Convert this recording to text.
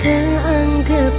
Kau anggap